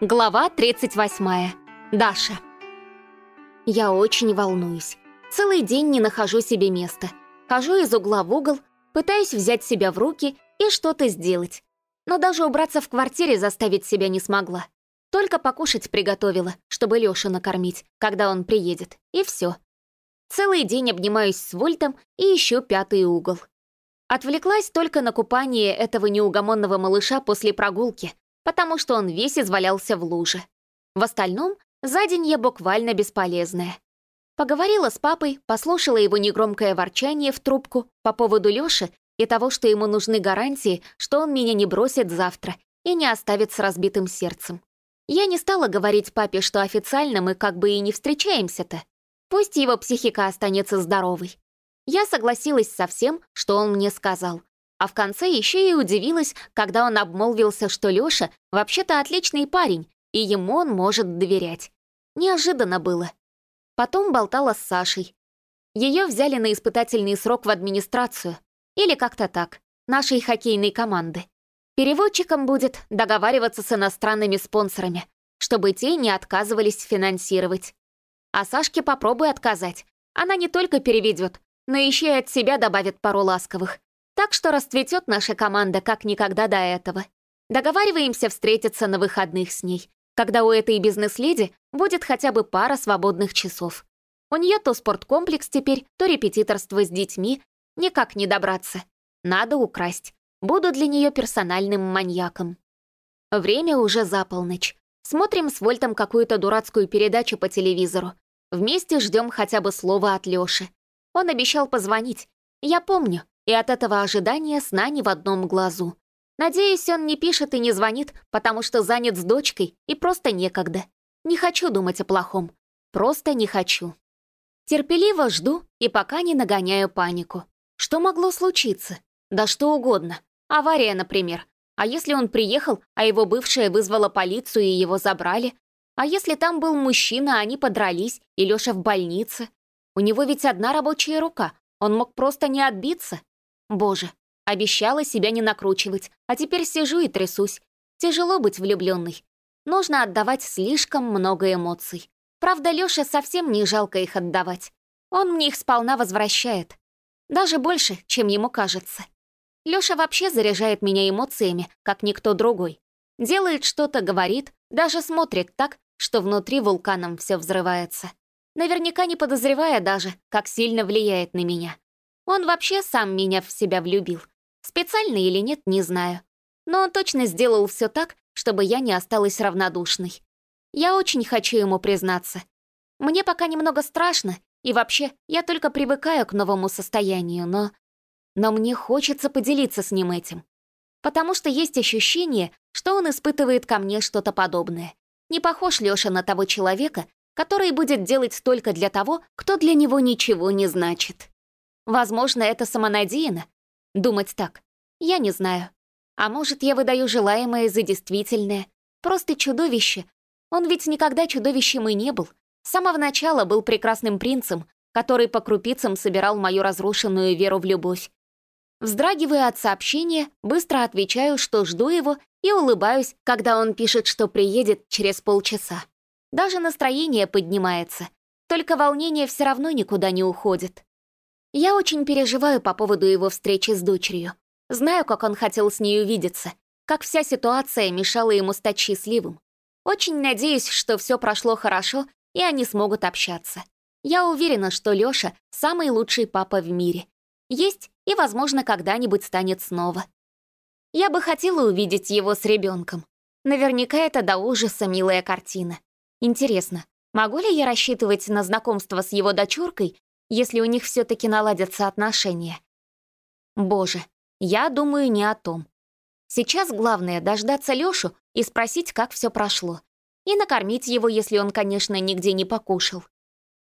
Глава 38. Даша. Я очень волнуюсь. Целый день не нахожу себе места. Хожу из угла в угол, пытаюсь взять себя в руки и что-то сделать. Но даже убраться в квартире заставить себя не смогла. Только покушать приготовила, чтобы Лёшу накормить, когда он приедет, и все. Целый день обнимаюсь с Вольтом и ищу пятый угол. Отвлеклась только на купание этого неугомонного малыша после прогулки, потому что он весь извалялся в луже. В остальном, за день я буквально бесполезная. Поговорила с папой, послушала его негромкое ворчание в трубку по поводу Лёши и того, что ему нужны гарантии, что он меня не бросит завтра и не оставит с разбитым сердцем. Я не стала говорить папе, что официально мы как бы и не встречаемся-то. Пусть его психика останется здоровой. Я согласилась со всем, что он мне сказал, а в конце еще и удивилась, когда он обмолвился, что Лёша вообще-то отличный парень, и ему он может доверять. Неожиданно было. Потом болтала с Сашей. Ее взяли на испытательный срок в администрацию. Или как-то так, нашей хоккейной команды. Переводчиком будет договариваться с иностранными спонсорами, чтобы те не отказывались финансировать. А Сашке попробуй отказать. Она не только переведет, но еще и от себя добавит пару ласковых. Так что расцветет наша команда как никогда до этого. Договариваемся встретиться на выходных с ней, когда у этой бизнес-леди будет хотя бы пара свободных часов. У нее то спорткомплекс теперь, то репетиторство с детьми. Никак не добраться. Надо украсть. Буду для нее персональным маньяком. Время уже за полночь. Смотрим с Вольтом какую-то дурацкую передачу по телевизору. Вместе ждем хотя бы слова от Лёши. Он обещал позвонить. Я помню, и от этого ожидания сна ни в одном глазу. Надеюсь, он не пишет и не звонит, потому что занят с дочкой и просто некогда. Не хочу думать о плохом. Просто не хочу. Терпеливо жду и пока не нагоняю панику. Что могло случиться? Да что угодно. Авария, например. А если он приехал, а его бывшая вызвала полицию и его забрали? А если там был мужчина, они подрались, и Лёша в больнице? У него ведь одна рабочая рука, он мог просто не отбиться. Боже, обещала себя не накручивать, а теперь сижу и трясусь. Тяжело быть влюбленной. Нужно отдавать слишком много эмоций. Правда, Лёше совсем не жалко их отдавать. Он мне их сполна возвращает. Даже больше, чем ему кажется. Лёша вообще заряжает меня эмоциями, как никто другой. Делает что-то, говорит, даже смотрит так, что внутри вулканом все взрывается. Наверняка не подозревая даже, как сильно влияет на меня. Он вообще сам меня в себя влюбил. Специально или нет, не знаю. Но он точно сделал все так, чтобы я не осталась равнодушной. Я очень хочу ему признаться. Мне пока немного страшно, и вообще, я только привыкаю к новому состоянию, но... Но мне хочется поделиться с ним этим. Потому что есть ощущение, что он испытывает ко мне что-то подобное. Не похож Лёша на того человека, который будет делать только для того, кто для него ничего не значит. Возможно, это самонадеянно. Думать так. Я не знаю. А может, я выдаю желаемое за действительное. Просто чудовище. Он ведь никогда чудовищем и не был. С самого начала был прекрасным принцем, который по крупицам собирал мою разрушенную веру в любовь. Вздрагивая от сообщения, быстро отвечаю, что жду его, и улыбаюсь, когда он пишет, что приедет через полчаса. Даже настроение поднимается, только волнение все равно никуда не уходит. Я очень переживаю по поводу его встречи с дочерью. Знаю, как он хотел с ней увидеться, как вся ситуация мешала ему стать счастливым. Очень надеюсь, что все прошло хорошо, и они смогут общаться. Я уверена, что Лёша — самый лучший папа в мире. Есть и, возможно, когда-нибудь станет снова. Я бы хотела увидеть его с ребенком. Наверняка это до ужаса милая картина. Интересно, могу ли я рассчитывать на знакомство с его дочуркой если у них все-таки наладятся отношения. Боже, я думаю не о том. Сейчас главное дождаться Лёшу и спросить, как все прошло. И накормить его, если он, конечно, нигде не покушал.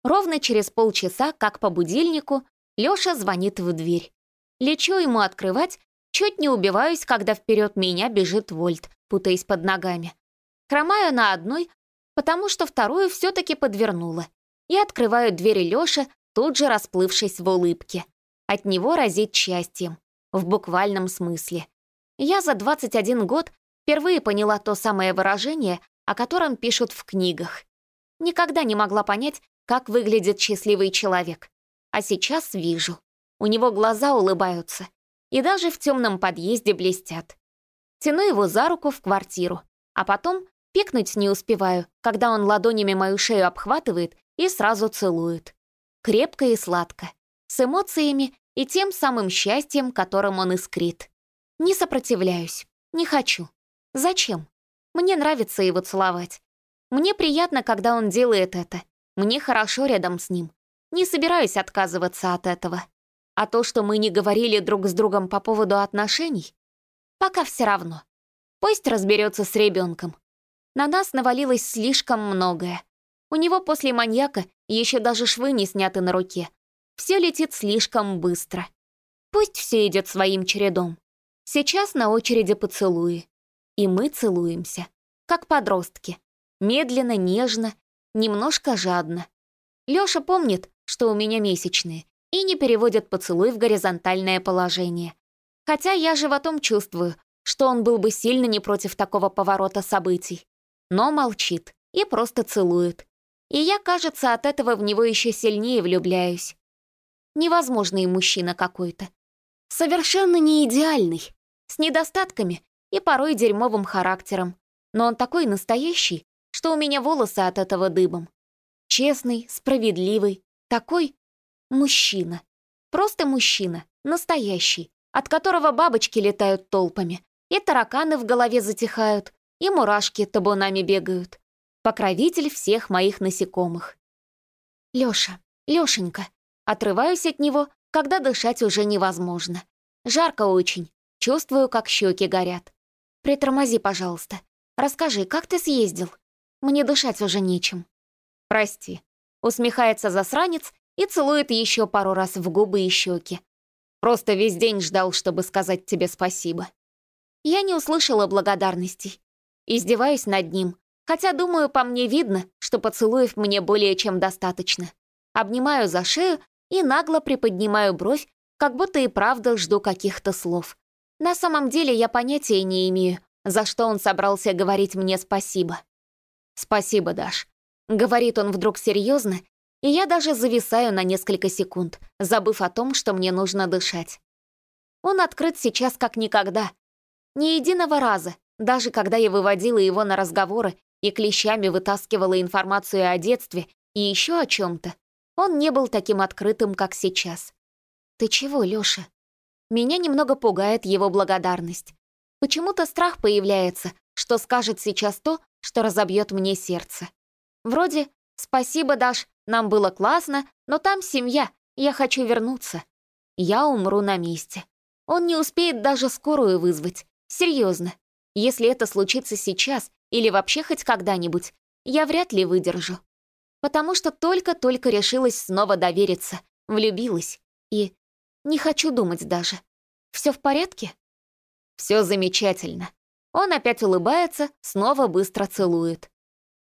Ровно через полчаса, как по будильнику, Лёша звонит в дверь. Лечу ему открывать, чуть не убиваюсь, когда вперед меня бежит Вольт, путаясь под ногами. Хромаю на одной, потому что вторую все-таки подвернула. И открываю двери Лёши, тут же расплывшись в улыбке. От него разит счастьем, в буквальном смысле. Я за 21 год Впервые поняла то самое выражение, о котором пишут в книгах. Никогда не могла понять, как выглядит счастливый человек. А сейчас вижу. У него глаза улыбаются. И даже в темном подъезде блестят. Тяну его за руку в квартиру. А потом пикнуть не успеваю, когда он ладонями мою шею обхватывает и сразу целует. Крепко и сладко. С эмоциями и тем самым счастьем, которым он искрит. Не сопротивляюсь. Не хочу. Зачем? Мне нравится его целовать. Мне приятно, когда он делает это. Мне хорошо рядом с ним. Не собираюсь отказываться от этого. А то, что мы не говорили друг с другом по поводу отношений, пока все равно. Пусть разберется с ребенком. На нас навалилось слишком многое. У него после маньяка еще даже швы не сняты на руке. Все летит слишком быстро. Пусть все идет своим чередом. Сейчас на очереди поцелуи. И мы целуемся, как подростки. Медленно, нежно, немножко жадно. Лёша помнит, что у меня месячные, и не переводит поцелуй в горизонтальное положение. Хотя я животом чувствую, что он был бы сильно не против такого поворота событий. Но молчит и просто целует. И я, кажется, от этого в него еще сильнее влюбляюсь. Невозможный мужчина какой-то. Совершенно не идеальный, с недостатками и порой дерьмовым характером. Но он такой настоящий, что у меня волосы от этого дыбом. Честный, справедливый, такой мужчина. Просто мужчина, настоящий, от которого бабочки летают толпами, и тараканы в голове затихают, и мурашки табунами бегают. Покровитель всех моих насекомых. Лёша, Лёшенька, отрываюсь от него, когда дышать уже невозможно. Жарко очень, чувствую, как щеки горят. Притормози, пожалуйста. Расскажи, как ты съездил? Мне дышать уже нечем». «Прости», — усмехается засранец и целует еще пару раз в губы и щеки. «Просто весь день ждал, чтобы сказать тебе спасибо». Я не услышала благодарностей. Издеваюсь над ним, хотя, думаю, по мне видно, что поцелуев мне более чем достаточно. Обнимаю за шею и нагло приподнимаю бровь, как будто и правда жду каких-то слов. На самом деле я понятия не имею, за что он собрался говорить мне спасибо. «Спасибо, Даш», — говорит он вдруг серьезно, и я даже зависаю на несколько секунд, забыв о том, что мне нужно дышать. Он открыт сейчас как никогда. Ни единого раза, даже когда я выводила его на разговоры и клещами вытаскивала информацию о детстве и еще о чем-то, он не был таким открытым, как сейчас. «Ты чего, Лёша?» Меня немного пугает его благодарность. Почему-то страх появляется, что скажет сейчас то, что разобьет мне сердце. Вроде «Спасибо, Даш, нам было классно, но там семья, я хочу вернуться». Я умру на месте. Он не успеет даже скорую вызвать. Серьезно. Если это случится сейчас или вообще хоть когда-нибудь, я вряд ли выдержу. Потому что только-только решилась снова довериться, влюбилась. И не хочу думать даже. Все в порядке? Все замечательно. Он опять улыбается, снова быстро целует.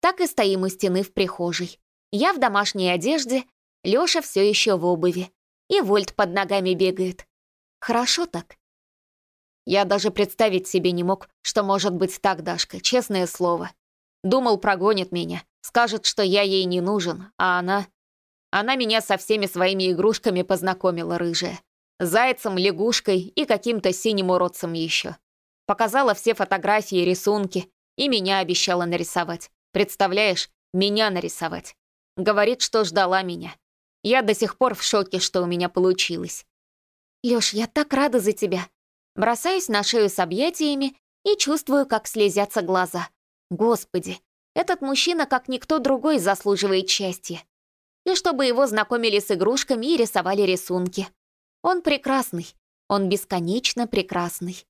Так и стоим у стены в прихожей. Я в домашней одежде, Лёша все еще в обуви. И Вольт под ногами бегает. Хорошо так. Я даже представить себе не мог, что может быть так, Дашка, честное слово. Думал, прогонит меня, скажет, что я ей не нужен, а она... Она меня со всеми своими игрушками познакомила, рыжая. Зайцем, лягушкой и каким-то синим уродцем еще. Показала все фотографии и рисунки, и меня обещала нарисовать. Представляешь, меня нарисовать. Говорит, что ждала меня. Я до сих пор в шоке, что у меня получилось. Лёш, я так рада за тебя. Бросаюсь на шею с объятиями и чувствую, как слезятся глаза. Господи, этот мужчина, как никто другой, заслуживает счастья. И чтобы его знакомили с игрушками и рисовали рисунки. Он прекрасный, он бесконечно прекрасный.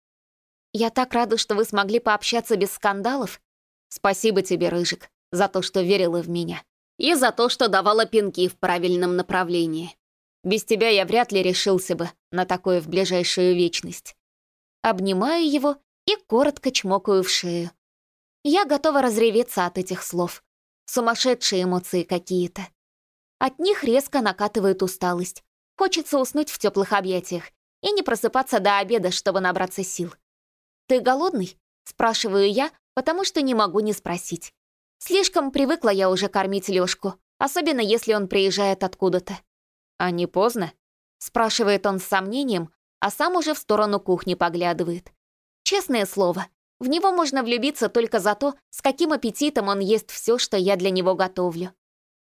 «Я так рада, что вы смогли пообщаться без скандалов. Спасибо тебе, Рыжик, за то, что верила в меня. И за то, что давала пинки в правильном направлении. Без тебя я вряд ли решился бы на такое в ближайшую вечность». Обнимаю его и коротко чмокаю в шею. Я готова разреветься от этих слов. Сумасшедшие эмоции какие-то. От них резко накатывает усталость. Хочется уснуть в теплых объятиях и не просыпаться до обеда, чтобы набраться сил. «Ты голодный?» Спрашиваю я, потому что не могу не спросить. Слишком привыкла я уже кормить Лёшку, особенно если он приезжает откуда-то. «А не поздно?» — спрашивает он с сомнением, а сам уже в сторону кухни поглядывает. Честное слово, в него можно влюбиться только за то, с каким аппетитом он ест все, что я для него готовлю.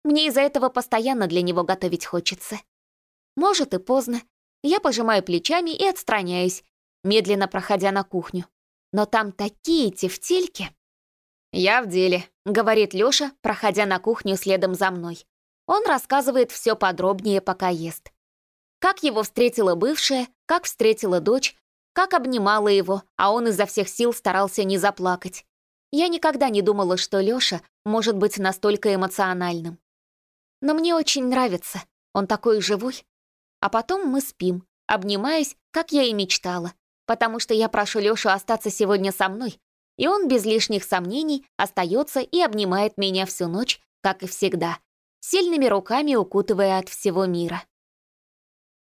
Мне из-за этого постоянно для него готовить хочется. Может и поздно. Я пожимаю плечами и отстраняюсь, медленно проходя на кухню. Но там такие тефтельки. «Я в деле», — говорит Лёша, проходя на кухню следом за мной. Он рассказывает все подробнее, пока ест. Как его встретила бывшая, как встретила дочь, как обнимала его, а он изо всех сил старался не заплакать. Я никогда не думала, что Лёша может быть настолько эмоциональным. Но мне очень нравится, он такой живой. А потом мы спим, обнимаясь, как я и мечтала, потому что я прошу Лёшу остаться сегодня со мной, и он без лишних сомнений остается и обнимает меня всю ночь, как и всегда, сильными руками укутывая от всего мира.